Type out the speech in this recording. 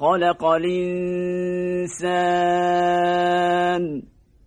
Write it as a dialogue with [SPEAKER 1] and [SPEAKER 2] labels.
[SPEAKER 1] خلق الإنسان.